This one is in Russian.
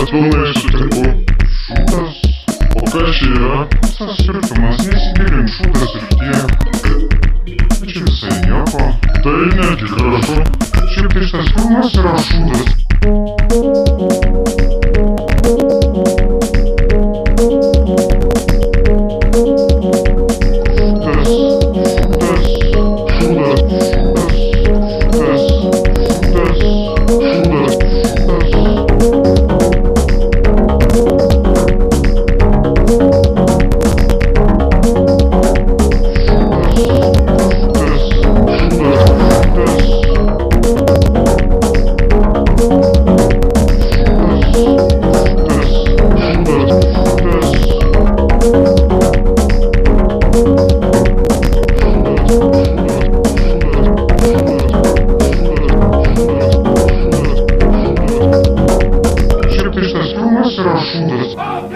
проснулися тако. Шутас. Покажи, а? Сосед у нас не сибирен, шутас ртя. Чим сеньоко? Да и няки хорошо. Чим ты сейчас у нас рашутас? at our shoulders. I'm